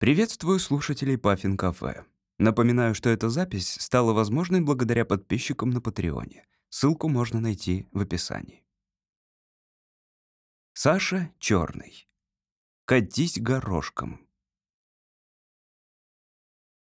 Приветствую слушателей Паффин Кафе. Напоминаю, что эта запись стала возможной благодаря подписчикам на Патреоне. Ссылку можно найти в описании. Саша Черный. Катись горошком.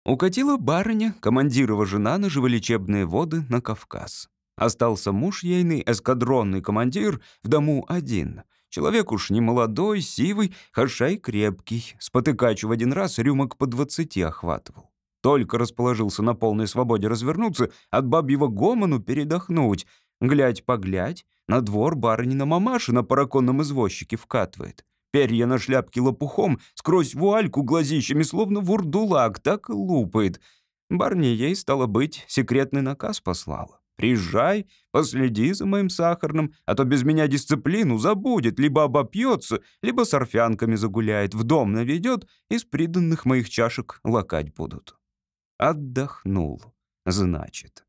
Укатила барыня, командирова жена на живолечебные воды на Кавказ. Остался муж ейный, эскадронный командир, в дому один. Человек уж не молодой, сивый, хашай крепкий. Спотыкачу в один раз рюмок по двадцати охватывал. Только расположился на полной свободе развернуться, от бабьего гомону передохнуть. Глядь-поглядь, на двор барынина мамаша на параконном извозчике вкатывает. Перья на шляпке лопухом, сквозь вуальку глазищами, словно вурдулак, так и лупает. Барни ей, стало быть, секретный наказ послала. «Приезжай, последи за моим сахарным, а то без меня дисциплину забудет, либо обопьется, либо с орфянками загуляет, в дом наведет, из приданных моих чашек лакать будут». Отдохнул, значит.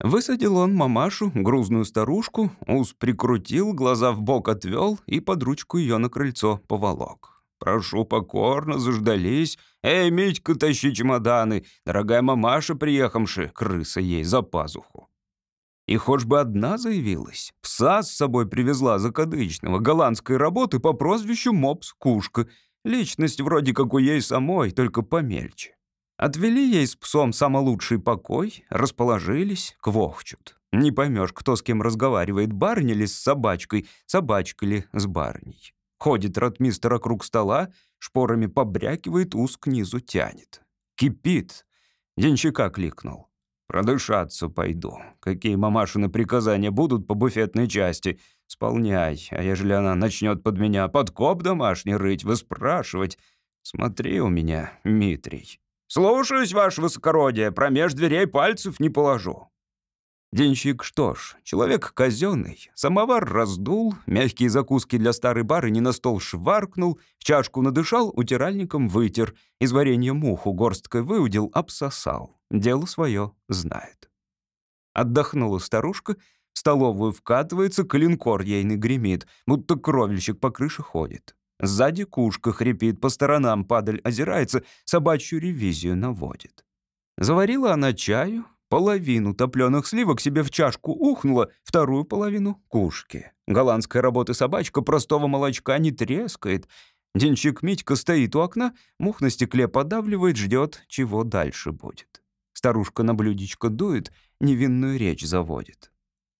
Высадил он мамашу, грузную старушку, ус прикрутил, глаза в бок отвел и под ручку ее на крыльцо поволок. «Прошу покорно, заждались. Эй, Митька, тащи чемоданы. Дорогая мамаша, приехавши, крыса ей за пазуху». И хоть бы одна заявилась, пса с собой привезла закадычного, голландской работы по прозвищу Мопс Кушка. Личность вроде как у ей самой, только помельче. Отвели ей с псом самый лучший покой, расположились, квохчут. Не поймешь, кто с кем разговаривает, барыня ли с собачкой, собачка ли с барыней. Ходит ротмистер округ стола, шпорами побрякивает, ус к низу тянет. Кипит. Денщика кликнул. «Продышаться пойду. Какие мамашины приказания будут по буфетной части? Сполняй. А ежели она начнет под меня подкоп домашний рыть, выспрашивать? Смотри у меня, Митрий». «Слушаюсь, ваше высокородие, промеж дверей пальцев не положу». Денщик что ж, человек казенный. Самовар раздул, мягкие закуски для старой барыни на стол шваркнул, чашку надышал, утиральником вытер, из варенья муху горсткой выудил, обсосал. Дело свое знает. Отдохнула старушка, в столовую вкатывается, калинкор ейный гремит, будто кровельщик по крыше ходит. Сзади кушка хрипит, по сторонам падаль озирается, собачью ревизию наводит. Заварила она чаю, половину топленых сливок себе в чашку ухнула, вторую половину — кушки. Голландская работа собачка простого молочка не трескает. Денчик Митька стоит у окна, мух на стекле подавливает, ждет, чего дальше будет. Старушка на блюдечко дует, невинную речь заводит.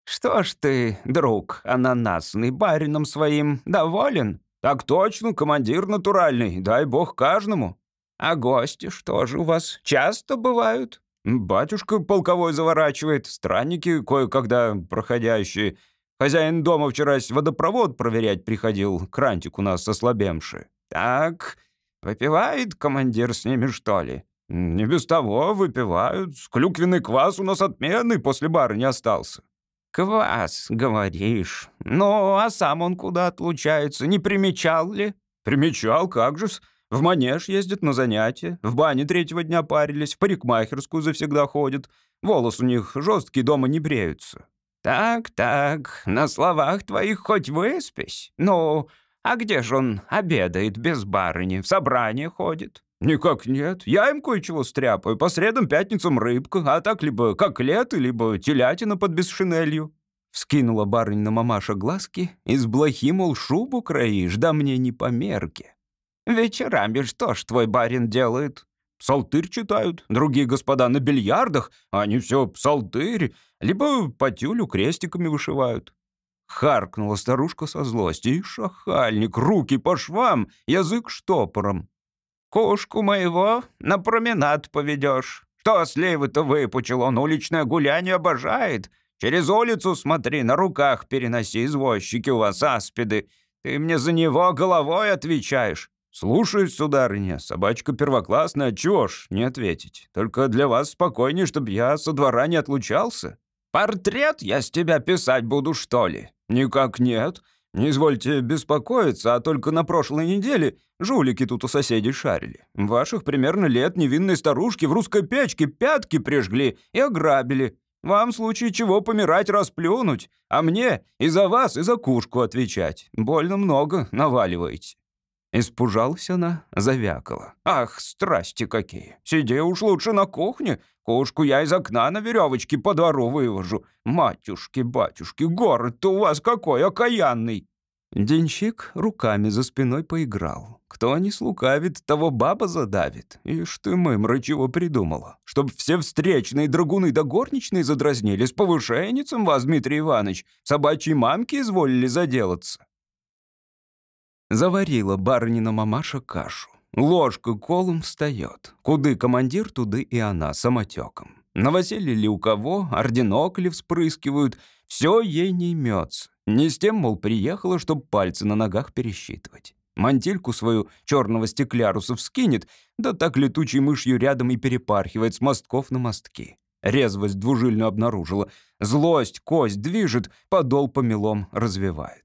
«Что ж ты, друг ананасный, барином своим доволен?» «Так точно, командир натуральный, дай бог каждому». «А гости что же у вас часто бывают?» «Батюшка полковой заворачивает, странники кое-когда проходящие. Хозяин дома вчера водопровод проверять приходил, крантик у нас ослабемший». «Так, выпивает командир с ними, что ли?» «Не без того выпивают. Клюквенный квас у нас отменный, после бара не остался». «Квас, говоришь. Ну, а сам он куда отлучается, не примечал ли?» «Примечал, как же-с. В манеж ездит на занятия, в бане третьего дня парились, в парикмахерскую завсегда ходят. Волос у них жесткий, дома не бреются». «Так, так, на словах твоих хоть выспись. Ну, а где же он обедает без барыни, в собрание ходит?» «Никак нет. Я им кое-чего стряпаю. По средам, пятницам рыбка, а так либо коклеты, либо телятина под бесшинелью». Вскинула барынина мамаша глазки, из блохи, мол, шубу краишь, да мне не по мерке. «Вечерами что ж твой барин делает?» Псалтырь читают, другие господа на бильярдах, а они все псалтырь, либо по тюлю крестиками вышивают. Харкнула старушка со злости, и шахальник, руки по швам, язык штопором. Кошку моего на променад поведешь. Что сливы-то выпучил, он уличное гуляние обожает. Через улицу смотри, на руках переноси, извозчики у вас аспиды. Ты мне за него головой отвечаешь. «Слушаюсь, сударыня, собачка первоклассная, чего ж не ответить. Только для вас спокойнее, чтобы я со двора не отлучался». «Портрет я с тебя писать буду, что ли?» «Никак нет. «Не извольте беспокоиться, а только на прошлой неделе жулики тут у соседей шарили. Ваших примерно лет невинной старушки в русской печке пятки прижгли и ограбили. Вам в случае чего помирать расплюнуть, а мне и за вас, и за кушку отвечать. Больно много наваливаете». Испужалась она, завякала. «Ах, страсти какие! Сиди уж лучше на кухне. Кошку я из окна на веревочке по двору вывожу. Матюшки, батюшки, город-то у вас какой окаянный!» Денщик руками за спиной поиграл. Кто не слукавит, того баба задавит. Ишь ты, мымра, чего придумала? Чтоб все встречные драгуны да горничные задразнили, с повышенницем вас, Дмитрий Иванович, собачьей мамки изволили заделаться. Заварила барынина мамаша кашу. Ложка колом встает. Куды командир, туды и она, самотеком. Новоселье ли у кого, орденок ли вспрыскивают, все ей не имется. Не с тем, мол, приехала, чтоб пальцы на ногах пересчитывать. Мантильку свою черного стеклярусов скинет, да так летучей мышью рядом и перепархивает с мостков на мостки. Резвость двужильную обнаружила. Злость кость движет, подол помелом развивает.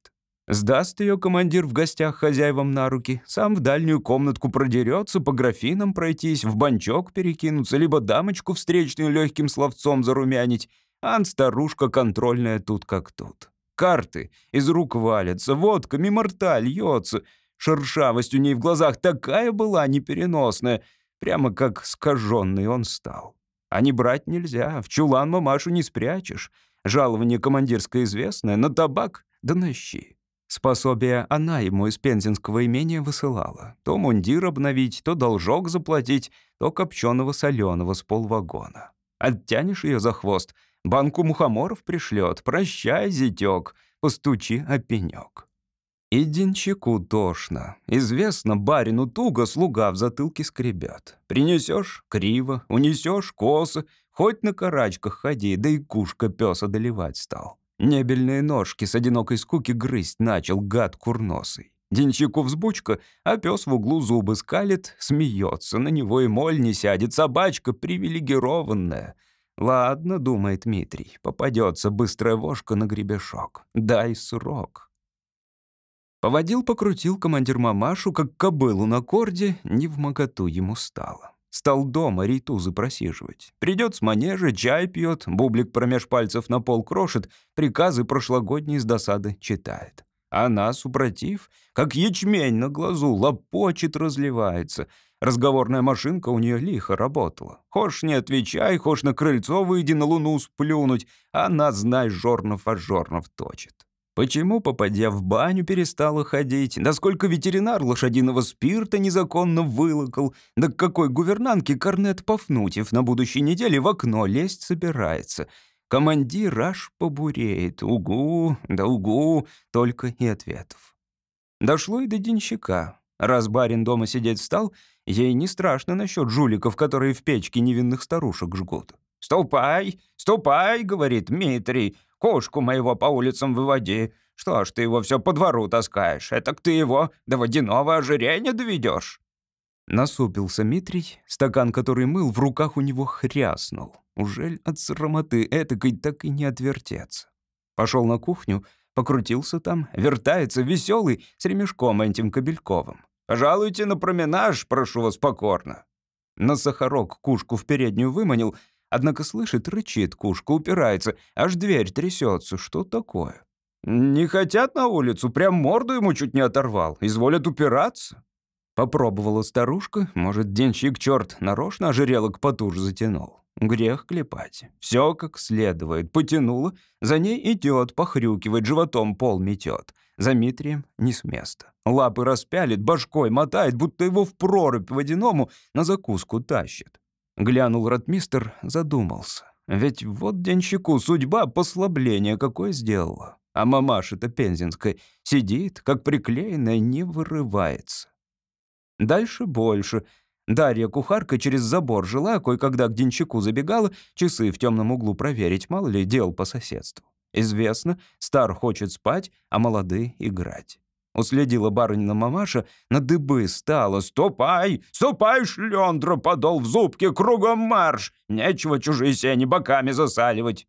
Сдаст ее командир в гостях хозяевам на руки, сам в дальнюю комнатку продерется, по графинам пройтись, в банчок перекинуться, либо дамочку встречную легким словцом зарумянить. Ан старушка контрольная тут как тут. Карты из рук валятся, водка мимо рта льется. Шершавость у ней в глазах такая была непереносная, прямо как скаженный он стал. А не брать нельзя, в чулан мамашу не спрячешь. Жалование командирское известное, на табак да на щи. Способие она ему из пензенского имения высылала. То мундир обновить, то должок заплатить, то копченого соленого с полвагона. Оттянешь ее за хвост, банку мухоморов пришлет. Прощай, зятёк, постучи о пенёк. И денчику тошно. Известно, барину туго слуга в затылке скребет. Принесешь — криво, унесешь — косо, хоть на карачках ходи, да и кушка пес одолевать стал. Небельные ножки с одинокой скуки грызть начал гад курносый. Денщику взбучка, а пес в углу зубы скалит, смеется, на него и моль не сядет, собачка привилегированная. Ладно, думает Дмитрий, попадется быстрая вошка на гребешок. Дай срок. Поводил, покрутил командир мамашу, как кобылу на корде, не в моготу ему стало. Стал дома рейтузы просиживать. Придет с манежа, чай пьет, бублик промеж пальцев на пол крошит, приказы прошлогодние с досады читает. Она, супротив, как ячмень на глазу, лопочет, разливается. Разговорная машинка у нее лихо работала. Хошь не отвечай, хошь на крыльцо выйди на луну сплюнуть, она, знай, жорнов а жорнов точит. Почему, попадя в баню, перестала ходить? Насколько ветеринар лошадиного спирта незаконно вылокал? Да к какой гувернантке Корнет Пафнутьев на будущей неделе в окно лезть собирается? Командир аж побуреет. Угу, да угу, только и ответов. Дошло и до денщика. Раз барин дома сидеть стал, ей не страшно насчет жуликов, которые в печке невинных старушек жгут. «Ступай, ступай», — говорит Дмитрий, Кошку моего по улицам выводи. Что ж ты его все по двору таскаешь? Это ты его до водяного ожирения доведешь. Насупился Митрий, стакан, который мыл, в руках у него хряснул. Ужель от срамоты этакой так и не отвертеться. Пошел на кухню, покрутился там, вертается веселый с ремешком этим Кобельковым. «Пожалуйте на променаж, прошу вас покорно». На сахарок кушку в переднюю выманил — Однако слышит, рычит, кушка упирается, аж дверь трясется. Что такое? Не хотят на улицу, прям морду ему чуть не оторвал. Изволят упираться. Попробовала старушка, может, денщик черт нарочно ожерелок потуже затянул. Грех клепать. Все как следует. Потянула, за ней идет, похрюкивает, животом пол метет. За Митрием не с места. Лапы распялит, башкой мотает, будто его в прорубь водяному на закуску тащит. Глянул ротмистер, задумался. Ведь вот денщику судьба послабление какое сделала. А мамаша-то пензенская сидит, как приклеенная, не вырывается. Дальше больше. Дарья кухарка через забор жила, кое-когда к денщику забегала, часы в темном углу проверить, мало ли дел по соседству. Известно, стар хочет спать, а молодые — играть. Уследила барынина мамаша, на дыбы стала. «Ступай! Ступай, шлёндра, подол в зубке, кругом марш! Нечего чужие сени боками засаливать!»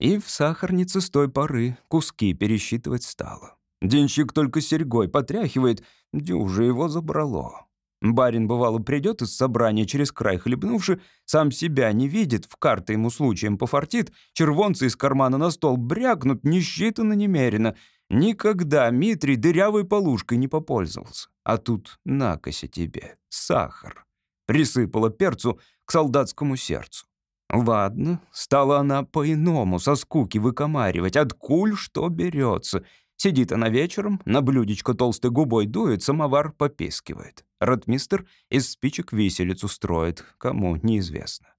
И в сахарнице с той поры куски пересчитывать стала. Денщик только серьгой потряхивает, дюже его забрало. Барин, бывало, придет из собрания через край хлебнувши, сам себя не видит, в карты ему случаем пофартит, червонцы из кармана на стол брякнут, не считано немерено — Никогда Митрий дырявой полушкой не попользовался. А тут накося тебе, сахар. Присыпала перцу к солдатскому сердцу. Ладно, стала она по-иному со скуки выкомаривать, откуль что берется. Сидит она вечером, на блюдечко толстой губой дует, самовар попискивает. Ротмистер из спичек виселицу строит, кому неизвестно.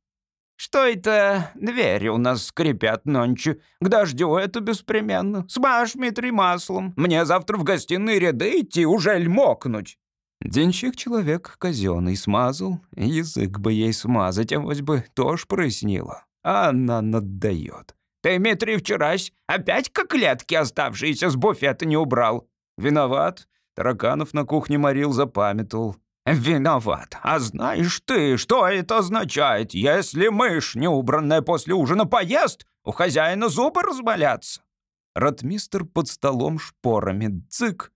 «Что это двери у нас скрипят нонче? К дождю это беспременно. Смажь, Митрий, маслом. Мне завтра в гостиные ряды идти, уже ль мокнуть?» Денщик человек казенный смазал, язык бы ей смазать, а вось бы тоже прояснило. А она наддает. «Ты, Митрий, вчерась опять коклетки, оставшиеся с буфета, не убрал?» «Виноват. Тараканов на кухне морил, запамятовал. «Виноват. А знаешь ты, что это означает, если мышь, неубранная после ужина, поест, у хозяина зубы разболятся?» Ротмистер под столом шпорами цик.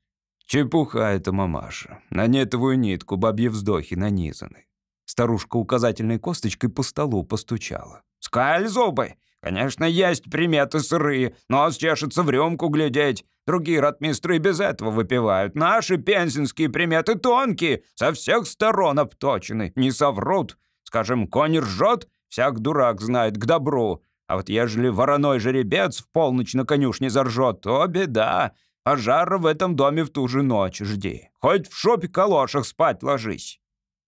Чепуха это мамаша. На нетовую нитку бабьи вздохи нанизаны. Старушка указательной косточкой по столу постучала. «Скаль зубы! Конечно, есть приметы сырые, но счешется в рюмку глядеть. Другие ротмистры без этого выпивают. Наши пенсинские приметы тонкие, со всех сторон обточены, не соврут. Скажем, конь ржет, всяк дурак знает к добру. А вот ежели вороной жеребец в полночь на конюшне заржет, то беда. Пожара в этом доме в ту же ночь жди. Хоть в шопе калошах спать ложись.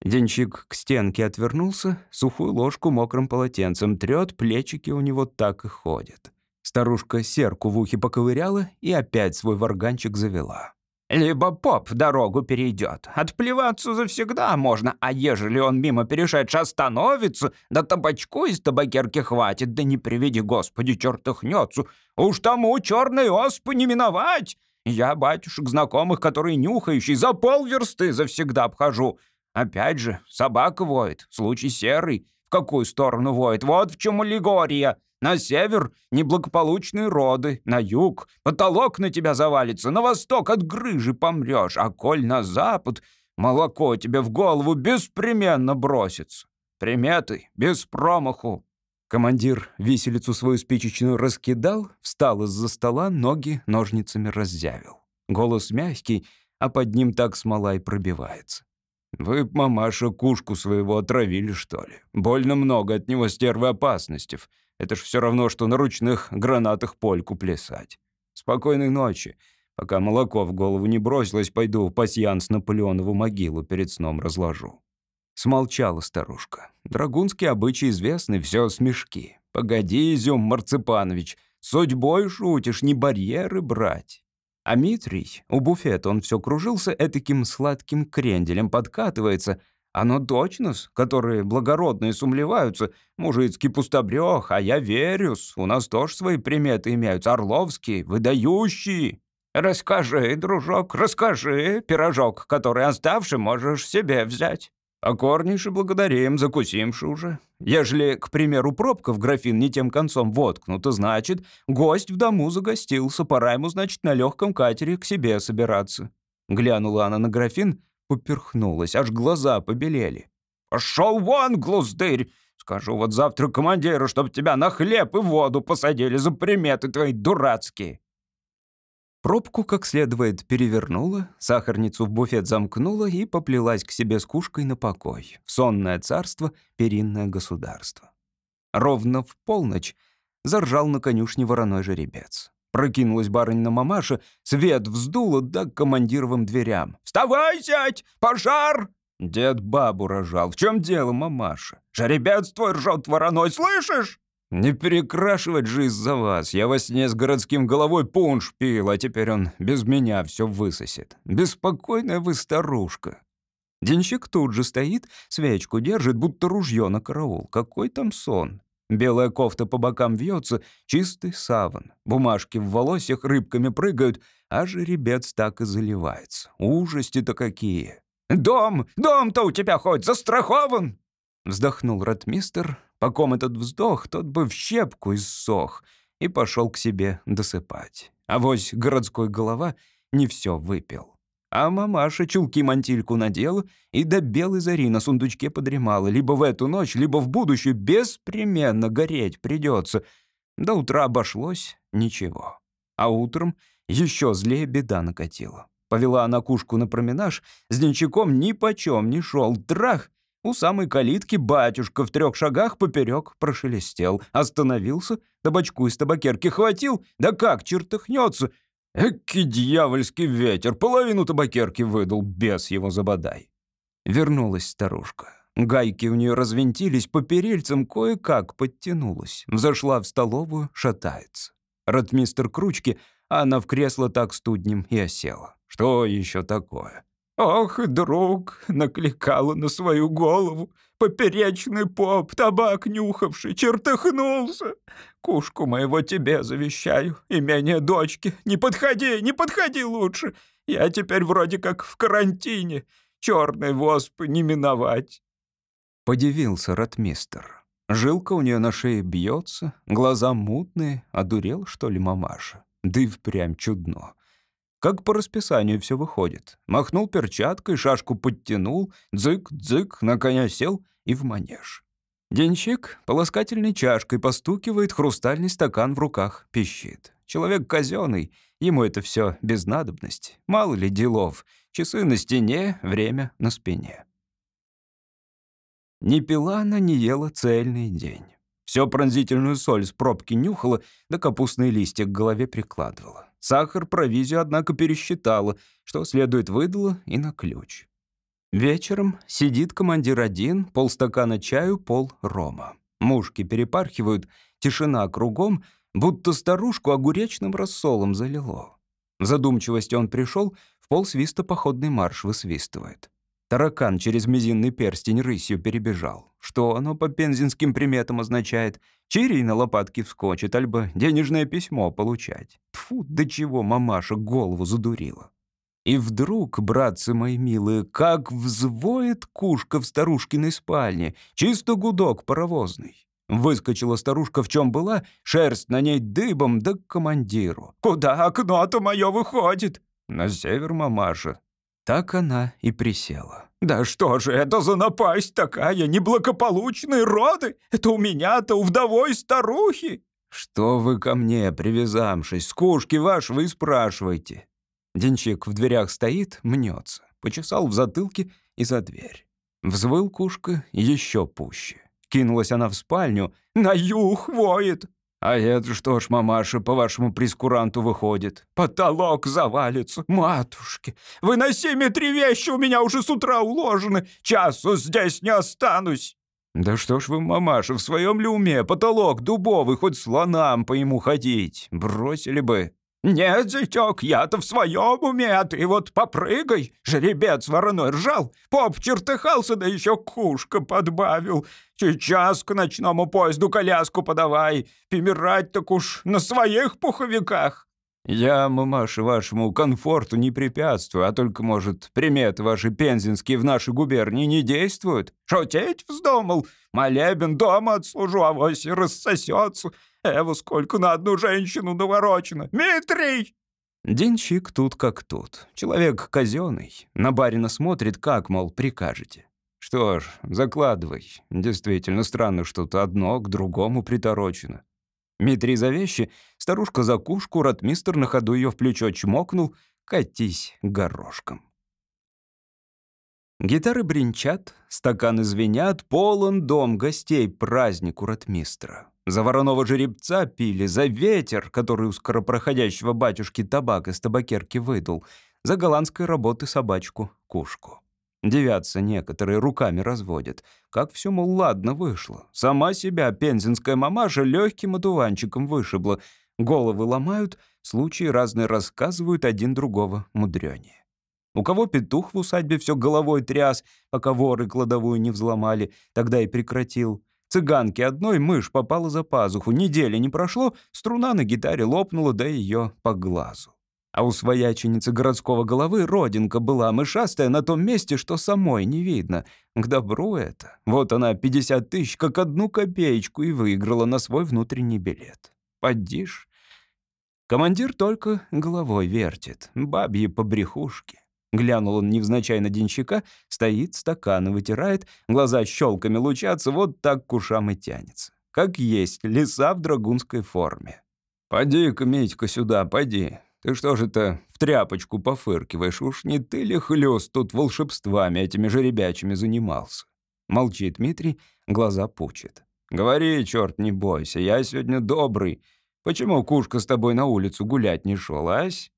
Денчик к стенке отвернулся, сухую ложку мокрым полотенцем трёт, плечики у него так и ходят. Старушка серку в ухе поковыряла и опять свой варганчик завела. «Либо поп дорогу перейдет. Отплеваться завсегда можно, а ежели он мимо перешедший остановится, да табачку из табакерки хватит, да не приведи Господи, чертыхнется, уж тому черной оспы не миновать. Я батюшек знакомых, которые нюхающий, за полверсты завсегда обхожу. Опять же, собака воет, случай серый. Какую сторону воет? Вот в чем аллегория. На север — неблагополучные роды, на юг — потолок на тебя завалится, на восток от грыжи помрешь, а коль на запад — молоко тебе в голову беспременно бросится. Приметы без промаху. Командир виселицу свою спичечную раскидал, встал из-за стола, ноги ножницами раззявил. Голос мягкий, а под ним так смола и пробивается. «Вы, мамаша, кушку своего отравили, что ли? Больно много от него стервы опасности. Это ж все равно, что на ручных гранатах польку плясать. Спокойной ночи. Пока молоко в голову не бросилось, пойду в пасьянс Наполеонову могилу перед сном разложу». Смолчала старушка. Драгунские обычаи известны, все смешки. «Погоди, Изюм Марципанович, судьбой шутишь, не барьеры брать». А Митрий, у буфета он все кружился этаким сладким кренделем, подкатывается. Оно точно-с, которые благородные сумлеваются. Мужицкий пустобрех, а я верюс. У нас тоже свои приметы имеются, орловские, выдающие. Расскажи, дружок, расскажи, пирожок, который оставший можешь себе взять. Покорнейше благодарим, закусимши уже. Ежели, к примеру, пробка в графин не тем концом воткнута, значит, гость в дому загостился, пора ему, значит, на легком катере к себе собираться. Глянула она на графин, поперхнулась, аж глаза побелели. «Пошел вон, глуздырь! Скажу вот завтра командиру, чтоб тебя на хлеб и воду посадили за приметы твои дурацкие!» Пробку как следует перевернула, сахарницу в буфет замкнула и поплелась к себе с кушкой на покой, в сонное царство, перинное государство. Ровно в полночь заржал на конюшне вороной жеребец. Прокинулась барынь на мамаша, свет вздуло, да к командировым дверям. «Вставай, зять! Пожар!» Дед бабу рожал. «В чем дело, мамаша? Жеребец твой ржет вороной, слышишь?» «Не перекрашивать же из-за вас. Я во сне с городским головой пунш пил, а теперь он без меня все высосет. Беспокойная вы старушка». Денщик тут же стоит, свечку держит, будто ружье на караул. Какой там сон? Белая кофта по бокам вьется, чистый саван. Бумажки в волосях рыбками прыгают, а жеребец так и заливается. Ужасти-то какие! «Дом! Дом-то у тебя хоть застрахован!» Вздохнул ротмистер, по ком этот вздох, тот бы в щепку иссох и пошел к себе досыпать. А вось городской голова не все выпил. А мамаша чулки-мантильку надела и до белой зари на сундучке подремала. Либо в эту ночь, либо в будущее беспременно гореть придется. До утра обошлось ничего. А утром еще злее беда накатила. Повела она кушку на променаж, с денчаком ни почем не шел. Трах! У самой калитки батюшка в трех шагах поперек прошелестел. Остановился, табачку из табакерки хватил, да как чертыхнется. Эки дьявольский ветер, половину табакерки выдал, без его забодай. Вернулась старушка. Гайки у нее развинтились, по перельцам кое-как подтянулась. Взошла в столовую, шатается. Ротмистер к ручке, а она в кресло так студнем и осела. Что еще такое? Ох, друг, накликала на свою голову. Поперечный поп, табак нюхавший, чертыхнулся. Кушку моего тебе завещаю, имение дочки. Не подходи, не подходи лучше. Я теперь вроде как в карантине. Черной воспы не миновать. Подивился ротмистер. Жилка у нее на шее бьется, глаза мутные, одурел, что ли, мамаша? Да и впрямь чудно. Как по расписанию все выходит. Махнул перчаткой, шашку подтянул, дзык-дзык, на коня сел и в манеж. Денщик полоскательной чашкой постукивает, хрустальный стакан в руках пищит. Человек казенный, ему это все без надобности. Мало ли делов. Часы на стене, время на спине. Не пила она, не ела цельный день. Все пронзительную соль с пробки нюхала, да капустные листья к голове прикладывала. Сахар, провизию, однако, пересчитала, что следует выдала и на ключ. Вечером сидит командир один, полстакана чаю, пол рома. Мушки перепархивают, тишина кругом, будто старушку огуречным рассолом залило. В задумчивости он пришел, в полсвиста походный марш высвистывает. Таракан через мизинный перстень рысью перебежал. Что оно по пензенским приметам означает? Чирий на лопатке вскочит, альбо денежное письмо получать. Тфу, до чего мамаша голову задурила. И вдруг, братцы мои милые, как взвоет кушка в старушкиной спальне, чисто гудок паровозный. Выскочила старушка в чем была, шерсть на ней дыбом, да к командиру. «Куда окно-то мое выходит?» «На север, мамаша». Так она и присела. «Да что же это за напасть такая? Неблагополучные роды? Это у меня-то, у вдовой старухи!» «Что вы ко мне, привязавшись, скушки вашего и спрашиваете?» Денчик в дверях стоит, мнется, почесал в затылке и за дверь. Взвыл кушка еще пуще. Кинулась она в спальню. «На юг воет!» «А это что ж, мамаша, по вашему прескуранту выходит? Потолок завалится, матушки! Вы на три вещи у меня уже с утра уложены, часу здесь не останусь!» «Да что ж вы, мамаша, в своем ли уме? Потолок дубовый, хоть слонам по ему ходить. Бросили бы». «Нет, зятёк, я-то в своем уме, а ты вот попрыгай!» Жеребец вороной ржал, поп чертыхался, да еще кушка подбавил. Сейчас к ночному поезду коляску подавай, помирать так уж на своих пуховиках. «Я, мамаша, вашему комфорту не препятствую, а только, может, приметы ваши пензенские в нашей губернии не действуют? Шутить вздумал? Молебен дома отслужу, авось и рассосется. Эва, сколько на одну женщину наворочено! Митрий!» Денщик тут как тут. Человек казенный. На барина смотрит, как, мол, прикажете. Что ж, закладывай. Действительно странно, что-то одно к другому приторочено. Митрий за вещи, старушка за кушку, ротмистер на ходу ее в плечо чмокнул. Катись горошком. Гитары бренчат, стаканы звенят, полон дом гостей празднику ротмистра. За вороного жеребца пили, за ветер, который у скоропроходящего батюшки табак из табакерки выдул, за голландской работы собачку Кушку. Девятся некоторые, руками разводят. Как все, мол, ладно вышло. Сама себя пензенская мамаша легким одуванчиком вышибла. Головы ломают, случаи разные рассказывают один другого мудрёнее. У кого петух в усадьбе все головой тряс, пока воры кладовую не взломали, тогда и прекратил. Цыганке одной мышь попала за пазуху, недели не прошло, струна на гитаре лопнула, да ее по глазу. А у свояченицы городского головы родинка была мышастая на том месте, что самой не видно. К добру это. Вот она 50 тысяч, как одну копеечку, и выиграла на свой внутренний билет. Поддишь. Командир только головой вертит. Бабьи побрехушки. Глянул он невзначай на денщика, стоит, стаканы вытирает, глаза щелками лучатся, вот так к ушам и тянется. Как есть, лиса в драгунской форме. «Поди-ка, Митька, сюда, поди. Ты что же это в тряпочку пофыркиваешь? Уж не ты ли хлёст тут волшебствами этими жеребячими занимался?» Молчит Дмитрий, глаза пучит. «Говори, черт, не бойся, я сегодня добрый. Почему Кушка с тобой на улицу гулять не шел, ась?»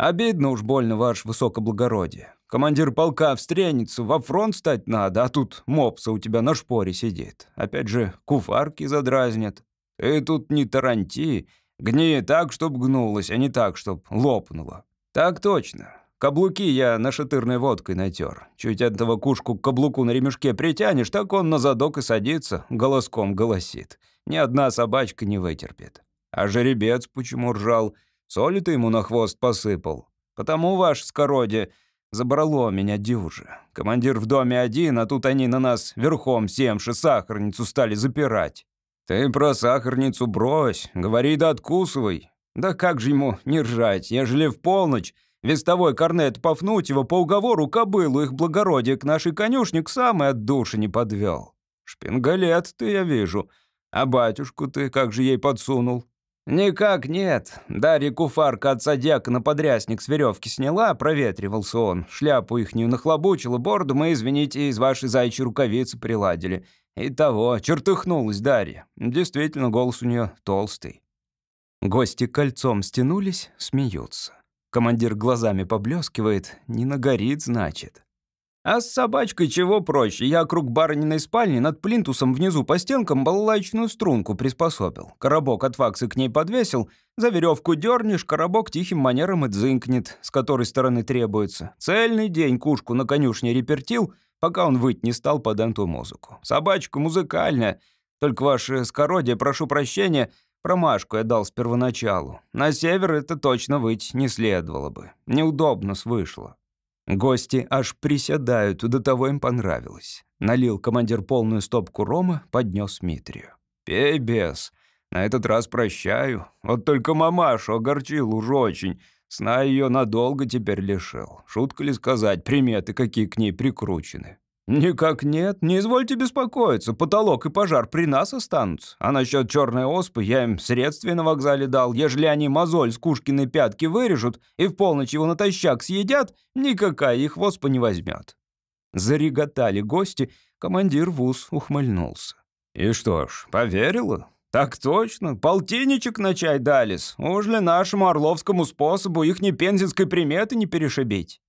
«Обидно уж больно, ваше высокоблагородие. Командир полка встренится, во фронт стать надо, а тут мопса у тебя на шпоре сидит. Опять же, куфарки задразнят. Ты тут не таранти, гни так, чтоб гнулась, а не так, чтоб лопнула. Так точно. Каблуки я нашатырной водкой натер. Чуть этого кушку к каблуку на ремешке притянешь, так он на задок и садится, голоском голосит. Ни одна собачка не вытерпит. А жеребец почему ржал? Соли ты ему на хвост посыпал. Потому, ваш скородие, забрало меня дюже. Командир в доме один, а тут они на нас верхом семши сахарницу стали запирать. Ты про сахарницу брось, говори да откусывай. Да как же ему не ржать, ежели в полночь Вестовой корнет Пафнутьева по уговору кобылу их благородие к нашей конюшне к самой от души не подвел. Шпингалет ты, я вижу. А батюшку ты как же ей подсунул? «Никак нет. Дарья куфарка отца на подрясник с веревки сняла, проветривался он. Шляпу ихнюю нахлобучила, борду мы, извините, из вашей зайчьей рукавицы приладили. И того, чертыхнулась Дарья. Действительно, голос у нее толстый». Гости кольцом стянулись, смеются. Командир глазами поблескивает. Не нагорит, значит. А с собачкой чего проще? Я круг барыниной спальни над плинтусом внизу по стенкам балалайчную струнку приспособил. Коробок от факса к ней подвесил. За веревку дернешь, коробок тихим манером и дзынкнет, с которой стороны требуется. Цельный день кушку на конюшне репертил, пока он выть не стал под эту музыку. Собачка музыкальная. Только ваше скородие, прошу прощения, Промашку я дал с первоначалу. На север это точно выть не следовало бы. Неудобно вышло. Гости аж приседают, до того им понравилось. Налил командир полную стопку рома, поднес Митрию. «Пей, бес. На этот раз прощаю. Вот только мамашу огорчил уж очень. Сна ее надолго теперь лишил. Шутка ли сказать, приметы какие к ней прикручены. «Никак нет. Не извольте беспокоиться. Потолок и пожар при нас останутся. А насчет черной оспы я им средствие на вокзале дал. Ежели они мозоль с Кушкиной пятки вырежут и в полночь его натощак съедят, никакая их оспа не возьмет». Зареготали гости, командир вуз ухмыльнулся. «И что ж, поверила?» «Так точно. Полтинничек на чай дались. Уж ли нашему орловскому способу их ни пензенской приметы не перешибить».